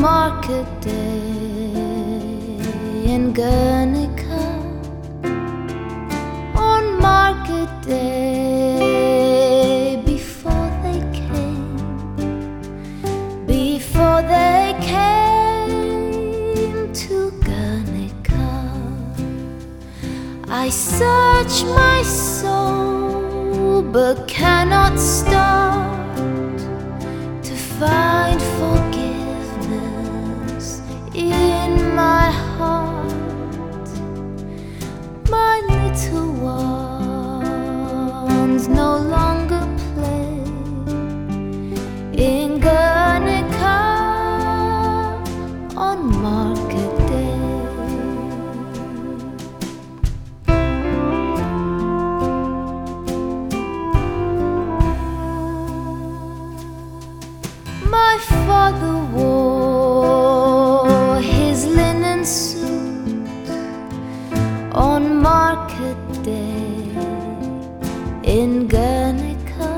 market day in Guernica. On market day, before they came, before they came to Guernica, I search my soul but cannot start in my heart. My little ones no longer play in Guernica on market in Guernica.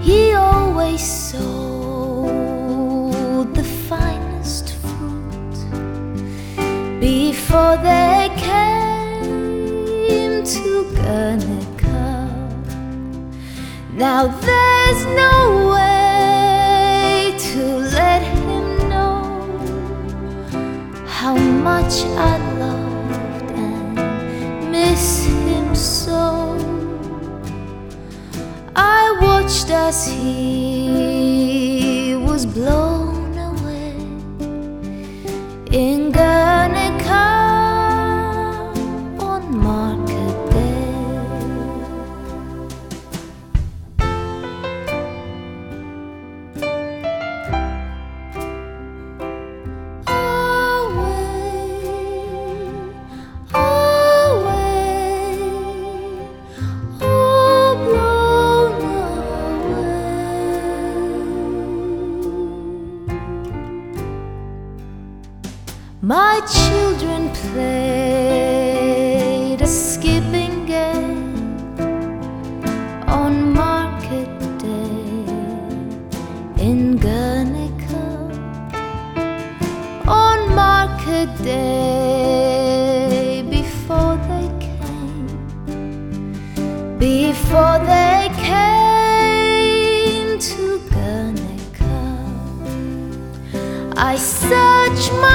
He always sold the finest fruit before they came to Guernica. Now there's no way to let him know how much I watched as he was blown away. In Guernica My children played a skipping game on market day in Guernica on market day before they came, before they came to Guernica. I searched my